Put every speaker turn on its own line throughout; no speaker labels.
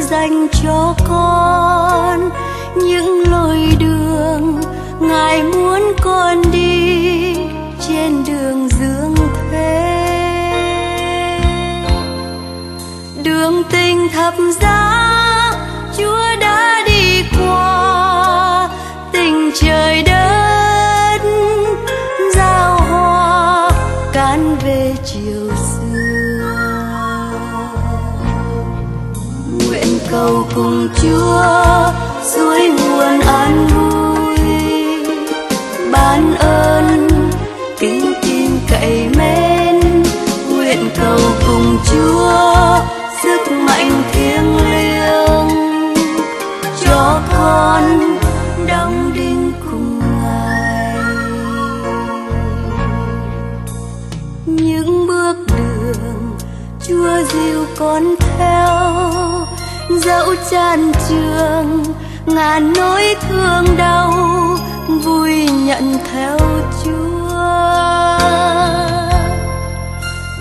Dành cho con những lối đường Ngài muốn con đi trên đường dương thế. Đường tình thập giá, Chúa đã đi qua, tình trời đất giao hoa can về chiều xa cầu cùng Chúa, suối nguồn an vui. Ban ơn, kính tin cậy mến, nguyện cầu cùng Chúa, sức mạnh thiêng liêng. Cho con đóng đinh cùng ngài. Những bước đường chúa dìu con theo dẫu chan trường, ngàn nỗi thương đau vui nhận theo chúa.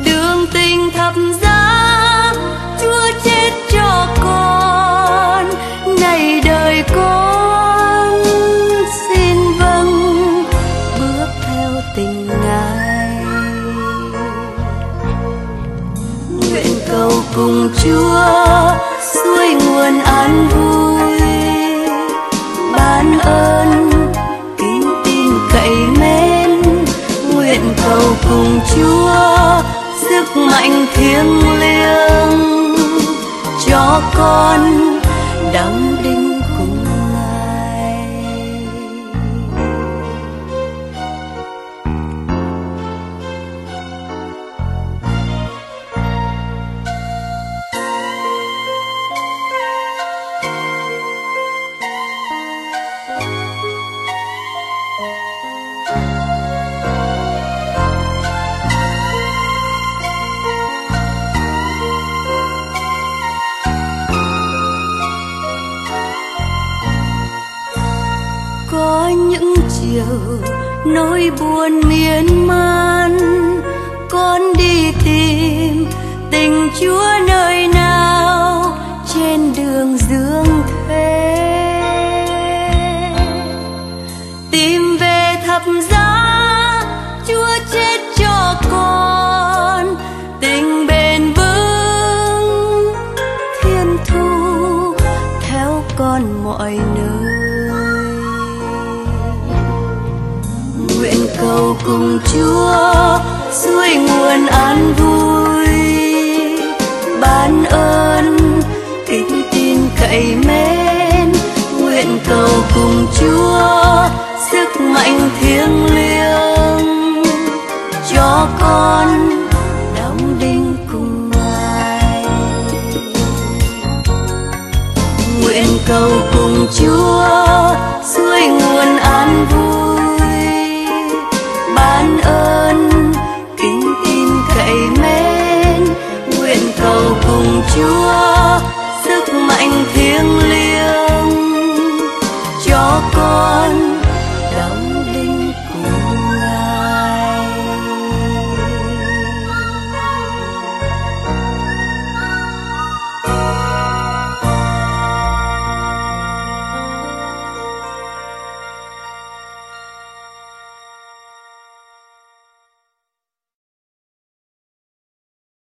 Đường tình thập giá chúa chết cho con này đời con xin vâng bước theo tình ngài. Nguyện cầu cùng chúa suối nguồn an vui. Ban ơn, kính tin cậy mến. Nguyện cầu cùng chúa, sức mạnh thiêng liêng. Cho con đóng đinh có những chiều nỗi buồn miên man. Cùng chúa suối nguồn an vui. Ban ơn, kính tin cậy mến, nguyện cầu cùng chúa, sức mạnh thiêng liêng. Cho con đóng đinh cùng ngài. Nguyện cầu cùng chúa suối nguồn an vui.